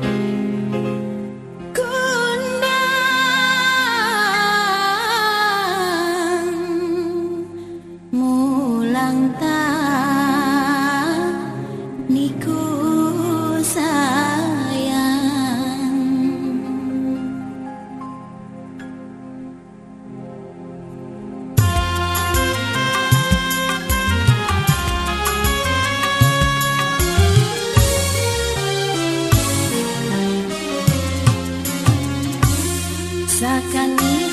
Bye. Sakali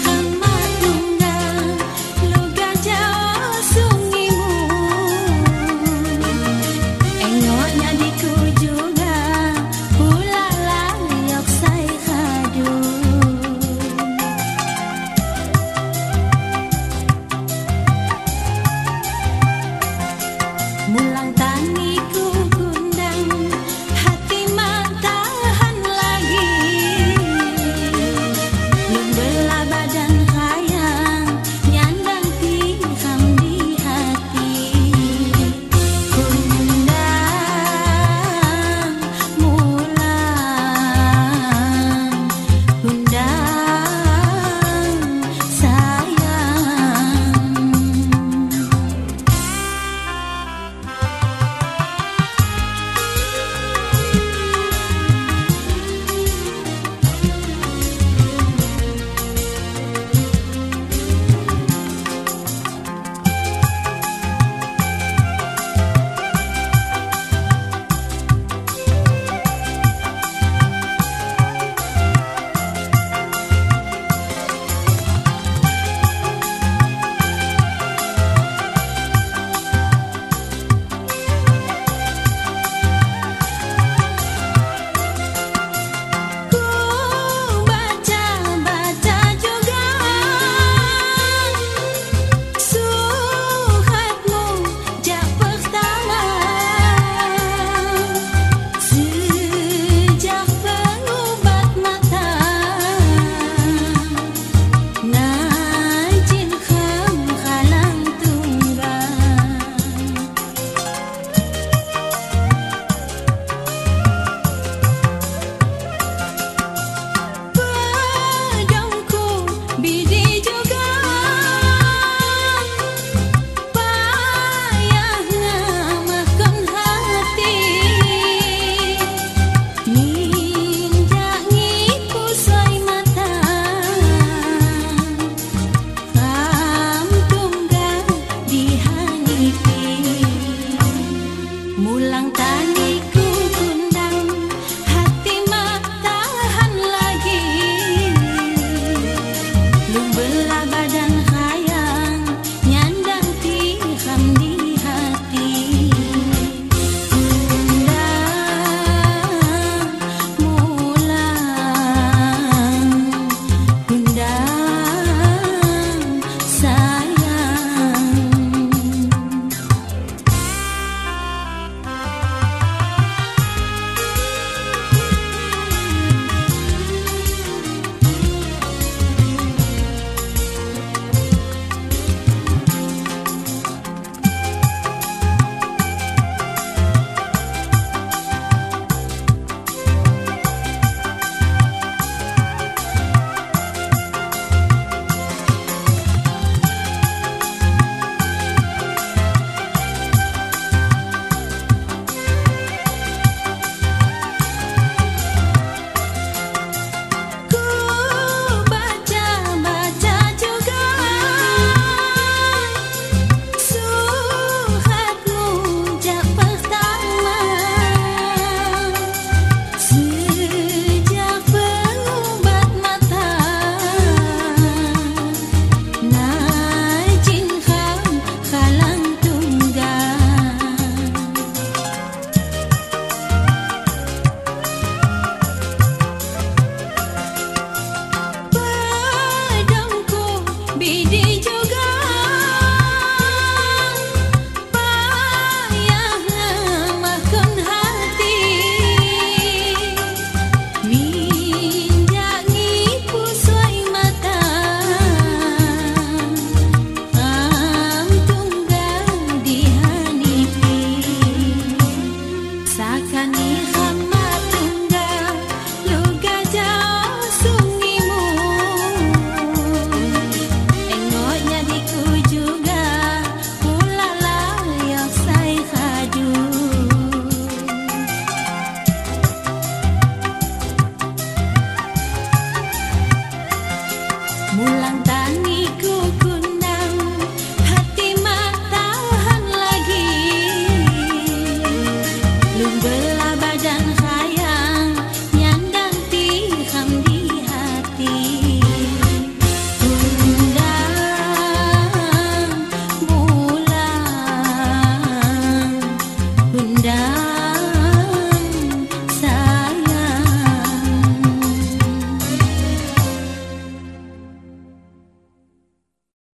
流浪。